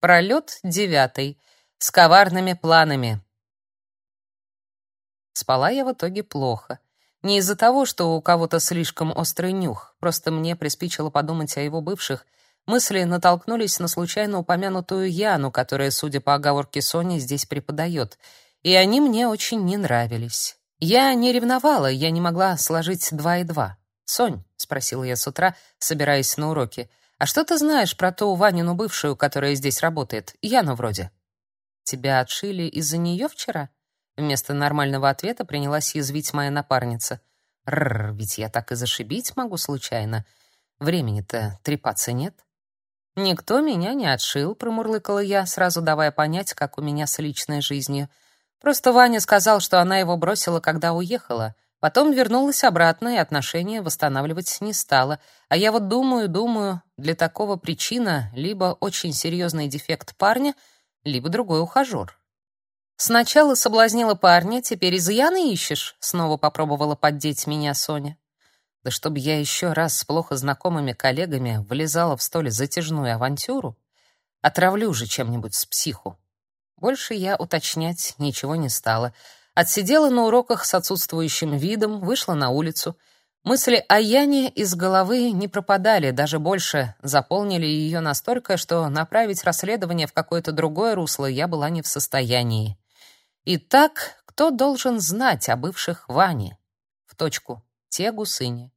Пролет девятый. С коварными планами. Спала я в итоге плохо. Не из-за того, что у кого-то слишком острый нюх, просто мне приспичило подумать о его бывших. Мысли натолкнулись на случайно упомянутую Яну, которая, судя по оговорке Сони, здесь преподает, и они мне очень не нравились. Я не ревновала, я не могла сложить два и два. «Сонь», — спросила я с утра, собираясь на уроки, «а что ты знаешь про ту Ванину бывшую, которая здесь работает? Яну вроде». «Тебя отшили из-за нее вчера?» Вместо нормального ответа принялась язвить моя напарница. «Рррр, ведь я так и зашибить могу случайно. Времени-то трепаться нет». «Никто меня не отшил», — промурлыкала я, сразу давая понять, как у меня с личной жизнью. «Просто Ваня сказал, что она его бросила, когда уехала». Потом вернулась обратно, и отношения восстанавливать не стала. А я вот думаю, думаю, для такого причина либо очень серьезный дефект парня, либо другой ухажер. Сначала соблазнила парня, теперь изъяны ищешь? Снова попробовала поддеть меня Соня. Да чтобы я еще раз с плохо знакомыми коллегами влезала в столь затяжную авантюру, отравлю же чем-нибудь с психу. Больше я уточнять ничего не стала — Отсидела на уроках с отсутствующим видом, вышла на улицу. Мысли о Яне из головы не пропадали, даже больше заполнили ее настолько, что направить расследование в какое-то другое русло я была не в состоянии. Итак, кто должен знать о бывших Ване? В точку. Те гусыни.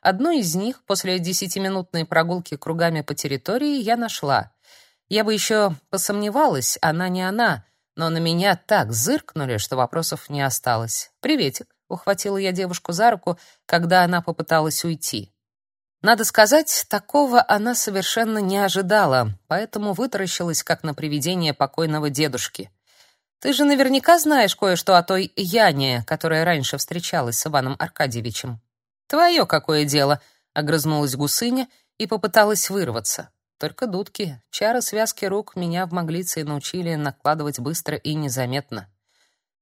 Одну из них после десятиминутной прогулки кругами по территории я нашла. Я бы еще посомневалась, она не она — но на меня так зыркнули, что вопросов не осталось. «Приветик», — ухватила я девушку за руку, когда она попыталась уйти. Надо сказать, такого она совершенно не ожидала, поэтому вытаращилась, как на привидение покойного дедушки. «Ты же наверняка знаешь кое-что о той Яне, которая раньше встречалась с Иваном Аркадьевичем». «Твое какое дело!» — огрызнулась гусыня и попыталась вырваться. Только дудки, чары связки рук меня в Маглиции научили накладывать быстро и незаметно.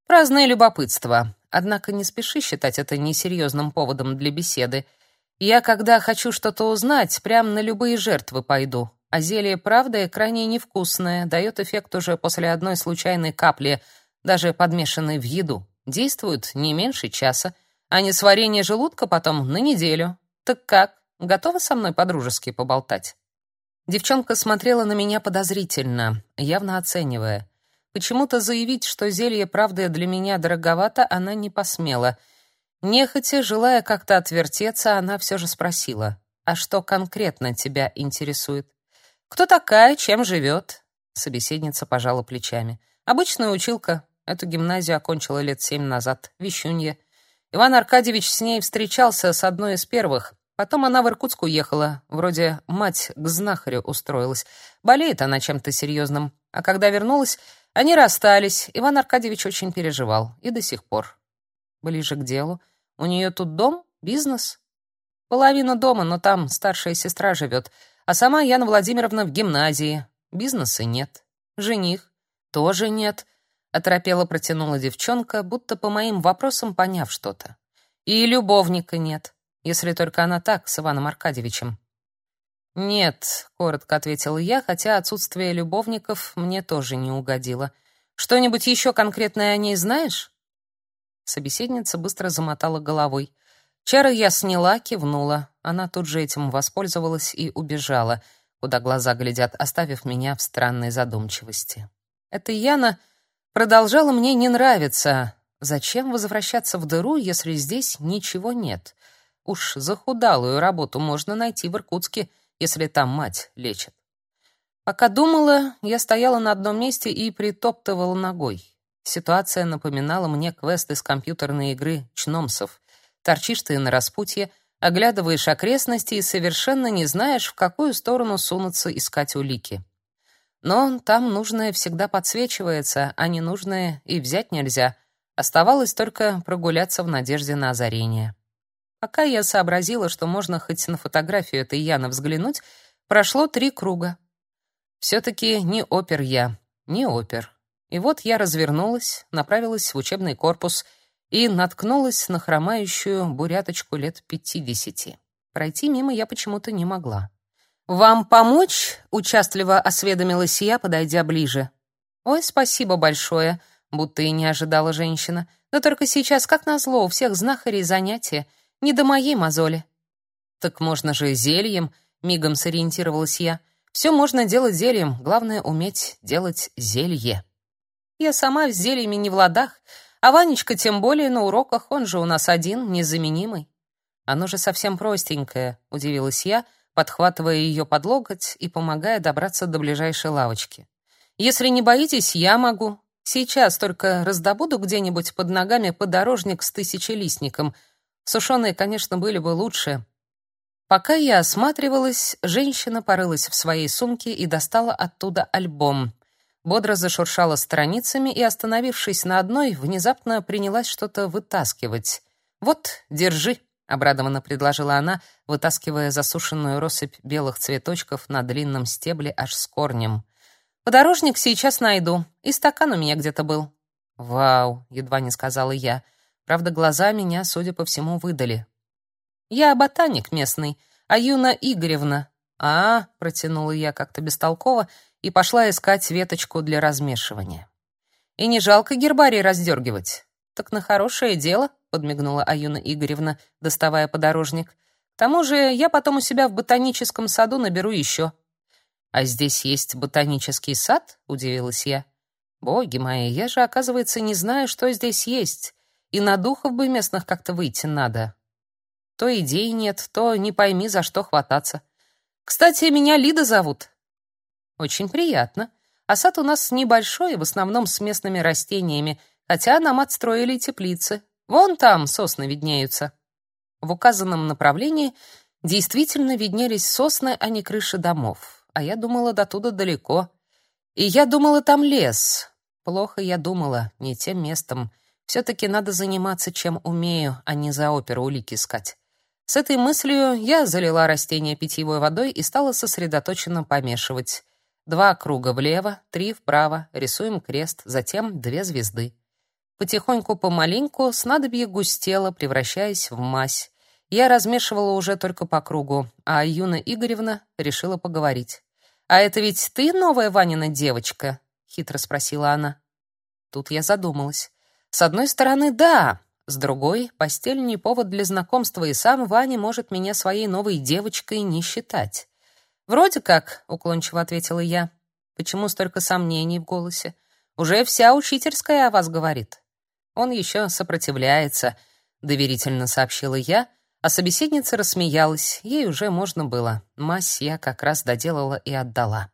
Праздное любопытство. Однако не спеши считать это несерьезным поводом для беседы. Я, когда хочу что-то узнать, прям на любые жертвы пойду. А зелье правда крайне невкусное, дает эффект уже после одной случайной капли, даже подмешанной в еду. Действует не меньше часа, а не сварение желудка потом на неделю. Так как, готова со мной по-дружески поболтать? Девчонка смотрела на меня подозрительно, явно оценивая. Почему-то заявить, что зелье правды для меня дороговато, она не посмела. Нехотя, желая как-то отвертеться, она все же спросила: "А что конкретно тебя интересует? Кто такая, чем живет?» Собеседница пожала плечами. "Обычная училка. Эту гимназию окончила лет семь назад. Вещунья. Иван Аркадьевич с ней встречался с одной из первых. Потом она в Иркутск уехала, вроде мать к знахарю устроилась. Болеет она чем-то серьезным. А когда вернулась, они расстались. Иван Аркадьевич очень переживал. И до сих пор. Ближе к делу. У нее тут дом, бизнес. Половина дома, но там старшая сестра живет. А сама Яна Владимировна в гимназии. Бизнеса нет. Жених тоже нет. Оторопела протянула девчонка, будто по моим вопросам поняв что-то. И любовника нет если только она так с Иваном Аркадьевичем. Нет, коротко ответила я, хотя отсутствие любовников мне тоже не угодило. Что-нибудь еще конкретное о ней знаешь? Собеседница быстро замотала головой. Чары я сняла, кивнула. Она тут же этим воспользовалась и убежала, куда глаза глядят, оставив меня в странной задумчивости. Эта Яна продолжала мне не нравиться. Зачем возвращаться в дыру, если здесь ничего нет? Уж захудалую работу можно найти в Иркутске, если там мать лечит. Пока думала, я стояла на одном месте и притоптывала ногой. Ситуация напоминала мне квест из компьютерной игры «Чномсов». Торчишь ты на распутье, оглядываешь окрестности и совершенно не знаешь, в какую сторону сунуться искать улики. Но там нужное всегда подсвечивается, а ненужное и взять нельзя. Оставалось только прогуляться в надежде на озарение. Пока я сообразила, что можно хоть на фотографию этой Яны взглянуть, прошло три круга. Все-таки не опер я, не опер. И вот я развернулась, направилась в учебный корпус и наткнулась на хромающую буряточку лет пятидесяти. Пройти мимо я почему-то не могла. Вам помочь? участливо осведомилась я, подойдя ближе. Ой, спасибо большое, будто и не ожидала женщина. Да только сейчас, как назло, у всех знахарей занятия, не до моей мозоли. Так можно же зельем, мигом сориентировалась я. Все можно делать зельем, главное уметь делать зелье. Я сама с зельями не в ладах, а Ванечка тем более на уроках, он же у нас один, незаменимый. Оно же совсем простенькое, удивилась я, подхватывая ее под локоть и помогая добраться до ближайшей лавочки. Если не боитесь, я могу. Сейчас только раздобуду где-нибудь под ногами подорожник с тысячелистником. Сушеные, конечно, были бы лучше. Пока я осматривалась, женщина порылась в своей сумке и достала оттуда альбом. Бодро зашуршала страницами и, остановившись на одной, внезапно принялась что-то вытаскивать. «Вот, держи», — обрадованно предложила она, вытаскивая засушенную россыпь белых цветочков на длинном стебле аж с корнем. «Подорожник сейчас найду. И стакан у меня где-то был». «Вау», — едва не сказала я. Правда, глаза меня, судя по всему, выдали. «Я ботаник местный, а Юна Игоревна». «А», — протянула я как-то бестолково и пошла искать веточку для размешивания. И не жалко гербарий раздергивать. Так на хорошее дело, подмигнула Аюна Игоревна, доставая подорожник. К тому же я потом у себя в ботаническом саду наберу еще. А здесь есть ботанический сад? удивилась я. Боги мои, я же, оказывается, не знаю, что здесь есть. И на духов бы местных как-то выйти надо. То идей нет, то не пойми, за что хвататься. Кстати, меня Лида зовут. Очень приятно. А сад у нас небольшой, в основном с местными растениями, хотя нам отстроили теплицы. Вон там сосны виднеются. В указанном направлении действительно виднелись сосны, а не крыши домов. А я думала, до туда далеко. И я думала, там лес. Плохо я думала, не тем местом. Все-таки надо заниматься, чем умею, а не за оперу улики искать. С этой мыслью я залила растение питьевой водой и стала сосредоточенно помешивать. Два круга влево, три вправо, рисуем крест, затем две звезды. Потихоньку, помаленьку, снадобье густело, превращаясь в мазь. Я размешивала уже только по кругу, а Юна Игоревна решила поговорить. «А это ведь ты новая Ванина девочка?» — хитро спросила она. Тут я задумалась. С одной стороны, да, с другой, постель не повод для знакомства, и сам Ваня может меня своей новой девочкой не считать. Вроде как, уклончиво ответила я. Почему столько сомнений в голосе? Уже вся учительская о вас говорит. Он еще сопротивляется, доверительно сообщила я, а собеседница рассмеялась. Ей уже можно было. Мазь я как раз доделала и отдала.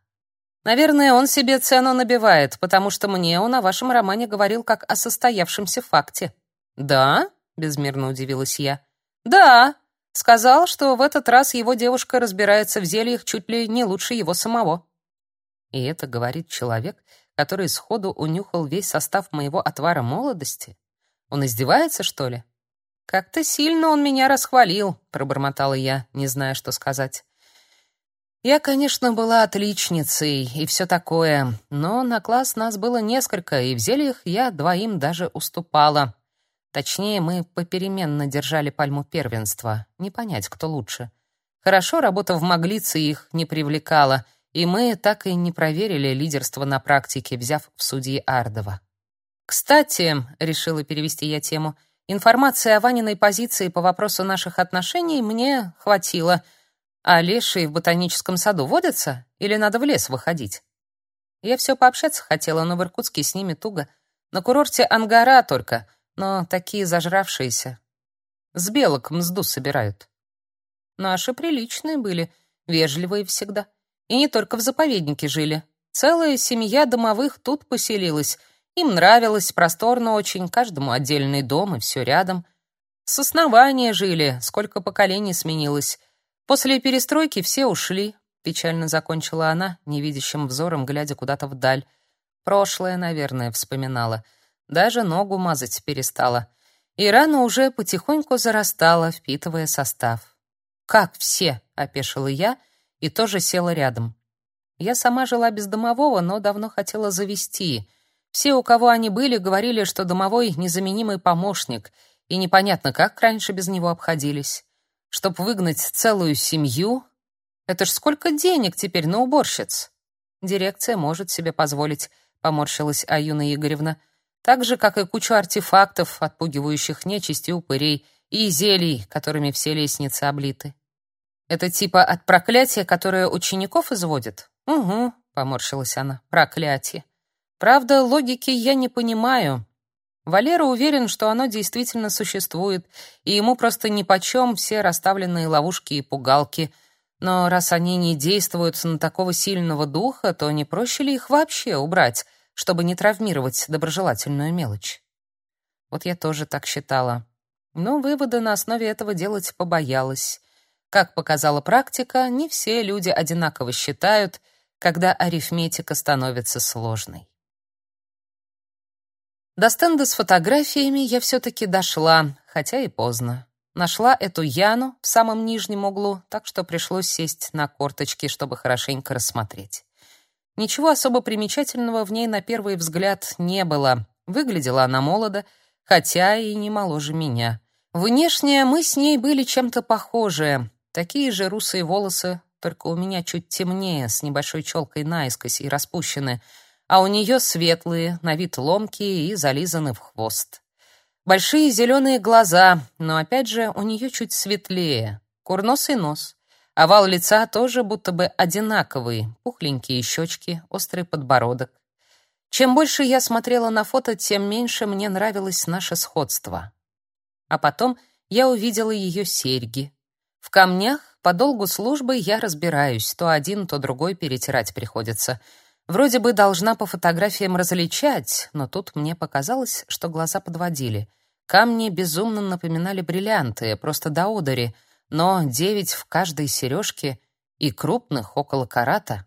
Наверное, он себе цену набивает, потому что мне он о вашем романе говорил как о состоявшемся факте. Да? безмерно удивилась я. Да, Сказал, что в этот раз его девушка разбирается в зельях чуть ли не лучше его самого. И это говорит человек, который сходу унюхал весь состав моего отвара молодости. Он издевается, что ли? Как-то сильно он меня расхвалил, пробормотала я, не зная, что сказать. Я, конечно, была отличницей и все такое, но на класс нас было несколько, и в зельях я двоим даже уступала. Точнее, мы попеременно держали пальму первенства. Не понять, кто лучше. Хорошо, работа в Маглице их не привлекала, и мы так и не проверили лидерство на практике, взяв в судьи Ардова. «Кстати», — решила перевести я тему, «информации о Ваниной позиции по вопросу наших отношений мне хватило. А лешие в ботаническом саду водятся? Или надо в лес выходить?» Я все пообщаться хотела, но в Иркутске с ними туго. На курорте Ангара только — но такие зажравшиеся. С белок мзду собирают. Наши приличные были, вежливые всегда. И не только в заповеднике жили. Целая семья домовых тут поселилась. Им нравилось, просторно очень, каждому отдельный дом и все рядом. С основания жили, сколько поколений сменилось. После перестройки все ушли, печально закончила она, невидящим взором глядя куда-то вдаль. Прошлое, наверное, вспоминала — даже ногу мазать перестала. И рана уже потихоньку зарастала, впитывая состав. «Как все?» — опешила я и тоже села рядом. Я сама жила без домового, но давно хотела завести. Все, у кого они были, говорили, что домовой — незаменимый помощник, и непонятно, как раньше без него обходились. Чтоб выгнать целую семью, Это ж сколько денег теперь на уборщиц. Дирекция может себе позволить, поморщилась Аюна Игоревна. Так же, как и кучу артефактов, отпугивающих нечисть и упырей, и зелий, которыми все лестницы облиты. Это типа от проклятия, которое учеников изводит? Угу, поморщилась она. Проклятие. Правда, логики я не понимаю. Валера уверен, что оно действительно существует, и ему просто нипочем все расставленные ловушки и пугалки. Но раз они не действуют на такого сильного духа, то не проще ли их вообще убрать, чтобы не травмировать доброжелательную мелочь? Вот я тоже так считала. Но выводы на основе этого делать побоялась. Как показала практика, не все люди одинаково считают, когда арифметика становится сложной. До стенда с фотографиями я все-таки дошла, хотя и поздно. Нашла эту Яну в самом нижнем углу, так что пришлось сесть на корточки, чтобы хорошенько рассмотреть. Ничего особо примечательного в ней на первый взгляд не было. Выглядела она молодо, хотя и не моложе меня. Внешне мы с ней были чем-то похожи. Такие же русые волосы, только у меня чуть темнее, с небольшой челкой наискось и распущены — а у нее светлые, на вид ломкие и зализаны в хвост. Большие зеленые глаза, но опять же у нее чуть светлее, курносый нос. Овал лица тоже будто бы одинаковый, пухленькие щечки, острый подбородок. Чем больше я смотрела на фото, тем меньше мне нравилось наше сходство. А потом я увидела ее серьги. В камнях по долгу службы я разбираюсь, то один, то другой перетирать приходится — Вроде бы должна по фотографиям различать, но тут мне показалось, что глаза подводили. Камни безумно напоминали бриллианты, просто до одури, но девять в каждой сережке и крупных около карата.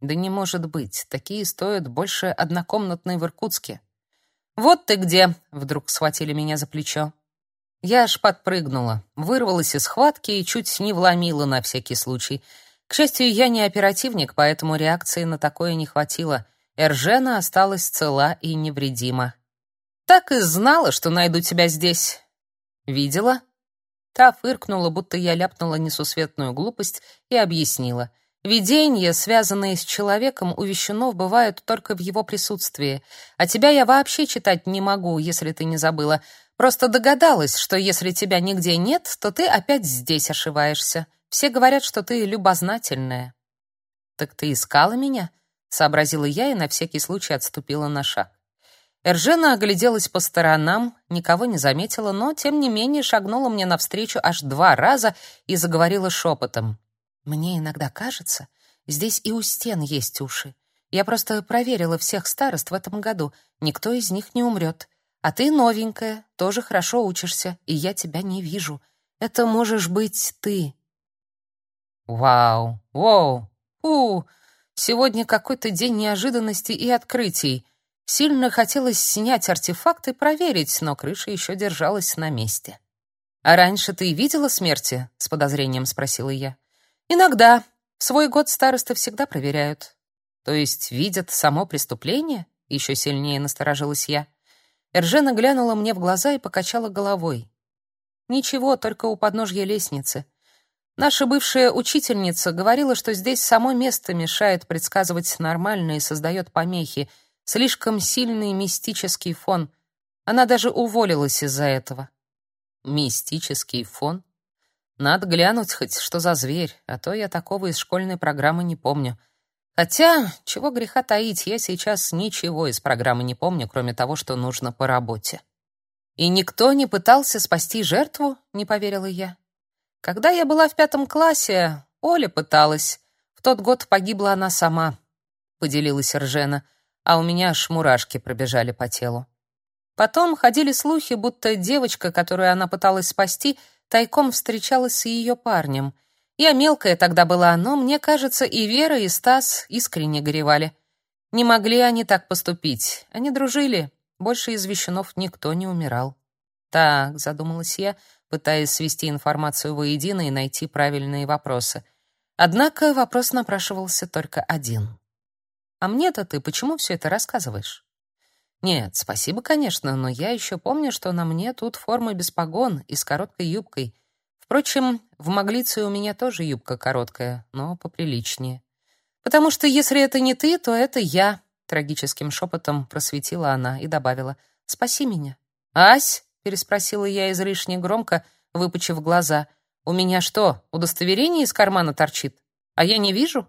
Да не может быть, такие стоят больше однокомнатной в Иркутске. «Вот ты где!» — вдруг схватили меня за плечо. Я аж подпрыгнула, вырвалась из схватки и чуть не вломила на всякий случай — к счастью, я не оперативник, поэтому реакции на такое не хватило. Эржена осталась цела и невредима. «Так и знала, что найду тебя здесь». «Видела?» Та фыркнула, будто я ляпнула несусветную глупость, и объяснила. «Видения, связанные с человеком, у вещунов бывают только в его присутствии. А тебя я вообще читать не могу, если ты не забыла. Просто догадалась, что если тебя нигде нет, то ты опять здесь ошиваешься. Все говорят, что ты любознательная. Так ты искала меня? сообразила я и на всякий случай отступила на шаг. Эржена огляделась по сторонам, никого не заметила, но тем не менее шагнула мне навстречу аж два раза и заговорила шепотом. Мне иногда кажется, здесь и у стен есть уши. Я просто проверила всех старост в этом году. Никто из них не умрет. А ты новенькая, тоже хорошо учишься, и я тебя не вижу. Это можешь быть ты. Вау, воу, у, сегодня какой-то день неожиданностей и открытий. Сильно хотелось снять артефакт и проверить, но крыша еще держалась на месте. «А раньше ты видела смерти?» — с подозрением спросила я. «Иногда. В свой год старосты всегда проверяют». «То есть видят само преступление?» — еще сильнее насторожилась я. Эржена глянула мне в глаза и покачала головой. «Ничего, только у подножья лестницы. Наша бывшая учительница говорила, что здесь само место мешает предсказывать нормально и создает помехи, слишком сильный мистический фон. Она даже уволилась из-за этого. Мистический фон? Надо глянуть хоть, что за зверь, а то я такого из школьной программы не помню. Хотя, чего греха таить, я сейчас ничего из программы не помню, кроме того, что нужно по работе. И никто не пытался спасти жертву, не поверила я. Когда я была в пятом классе, Оля пыталась. В тот год погибла она сама, поделилась Ржена, а у меня аж мурашки пробежали по телу. Потом ходили слухи, будто девочка, которую она пыталась спасти, тайком встречалась с ее парнем. Я мелкая тогда была, но мне кажется, и Вера, и Стас искренне горевали. Не могли они так поступить. Они дружили. Больше из вещунов никто не умирал. Так, задумалась я, пытаясь свести информацию воедино и найти правильные вопросы. Однако вопрос напрашивался только один. «А мне-то ты почему все это рассказываешь?» «Нет, спасибо, конечно, но я еще помню, что на мне тут форма без погон и с короткой юбкой. Впрочем, в Маглице у меня тоже юбка короткая, но поприличнее. Потому что если это не ты, то это я, трагическим шепотом просветила она и добавила: "Спаси меня". "Ась?" Переспросила я излишне громко, выпучив глаза. "У меня что, удостоверение из кармана торчит? А я не вижу?"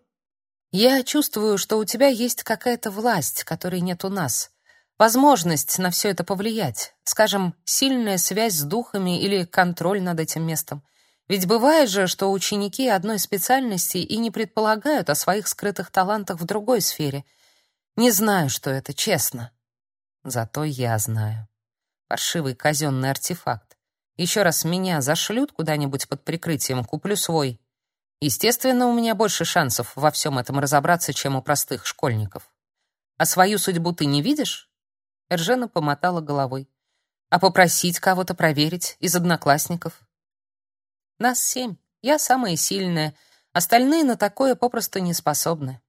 "Я чувствую, что у тебя есть какая-то власть, которой нет у нас возможность на все это повлиять, скажем, сильная связь с духами или контроль над этим местом. Ведь бывает же, что ученики одной специальности и не предполагают о своих скрытых талантах в другой сфере. Не знаю, что это, честно. Зато я знаю. Паршивый казенный артефакт. Еще раз меня зашлют куда-нибудь под прикрытием, куплю свой. Естественно, у меня больше шансов во всем этом разобраться, чем у простых школьников. А свою судьбу ты не видишь? Эржена помотала головой. А попросить кого-то проверить из одноклассников? Нас семь. Я самая сильная. Остальные на такое попросту не способны.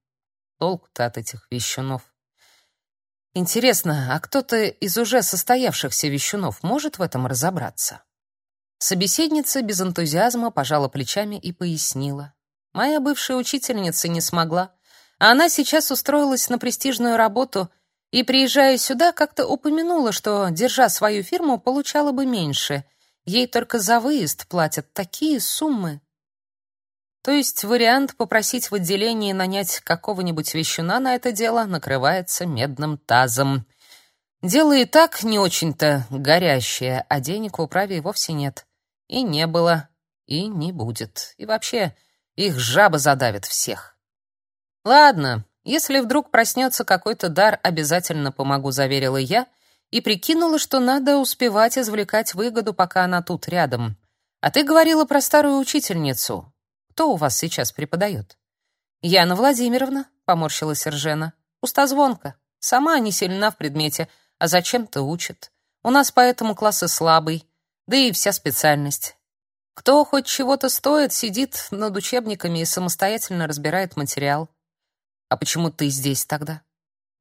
Толк-то от этих вещунов. Интересно, а кто-то из уже состоявшихся вещунов может в этом разобраться? Собеседница без энтузиазма пожала плечами и пояснила. Моя бывшая учительница не смогла, а она сейчас устроилась на престижную работу — и, приезжая сюда, как-то упомянула, что, держа свою фирму, получала бы меньше. Ей только за выезд платят такие суммы. То есть вариант попросить в отделении нанять какого-нибудь вещуна на это дело накрывается медным тазом. Дело и так не очень-то горящее, а денег в управе и вовсе нет. И не было, и не будет. И вообще, их жаба задавит всех. Ладно, если вдруг проснется какой-то дар, обязательно помогу, заверила я и прикинула, что надо успевать извлекать выгоду, пока она тут рядом. А ты говорила про старую учительницу. Кто у вас сейчас преподает? Яна Владимировна, поморщилась Ржена. Пустозвонка. Сама не сильна в предмете, а зачем-то учит. У нас поэтому классы слабый, да и вся специальность. Кто хоть чего-то стоит, сидит над учебниками и самостоятельно разбирает материал. А почему ты здесь тогда?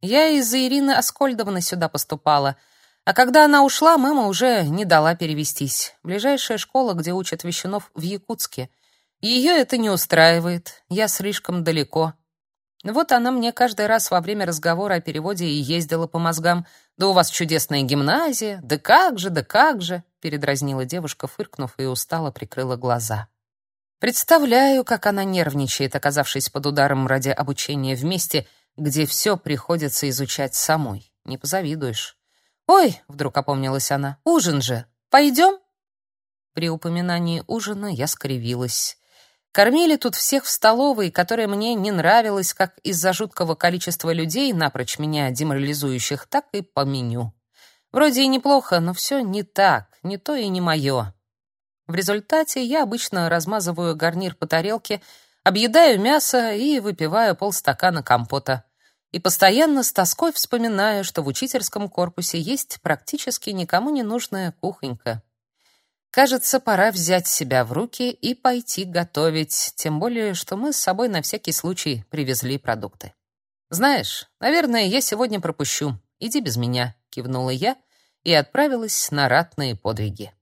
Я из-за Ирины Аскольдовны сюда поступала. А когда она ушла, мама уже не дала перевестись. Ближайшая школа, где учат вещунов, в Якутске. Ее это не устраивает. Я слишком далеко. Вот она мне каждый раз во время разговора о переводе и ездила по мозгам. «Да у вас чудесная гимназия! Да как же, да как же!» передразнила девушка, фыркнув и устало прикрыла глаза. Представляю, как она нервничает, оказавшись под ударом ради обучения в месте, где все приходится изучать самой. Не позавидуешь. «Ой!» — вдруг опомнилась она. «Ужин же! Пойдем?» При упоминании ужина я скривилась. Кормили тут всех в столовой, которая мне не нравилась как из-за жуткого количества людей, напрочь меня деморализующих, так и по меню. Вроде и неплохо, но все не так, не то и не мое. В результате я обычно размазываю гарнир по тарелке, объедаю мясо и выпиваю полстакана компота. И постоянно с тоской вспоминаю, что в учительском корпусе есть практически никому не нужная кухонька. Кажется, пора взять себя в руки и пойти готовить, тем более, что мы с собой на всякий случай привезли продукты. Знаешь, наверное, я сегодня пропущу. Иди без меня, кивнула я и отправилась на ратные подвиги.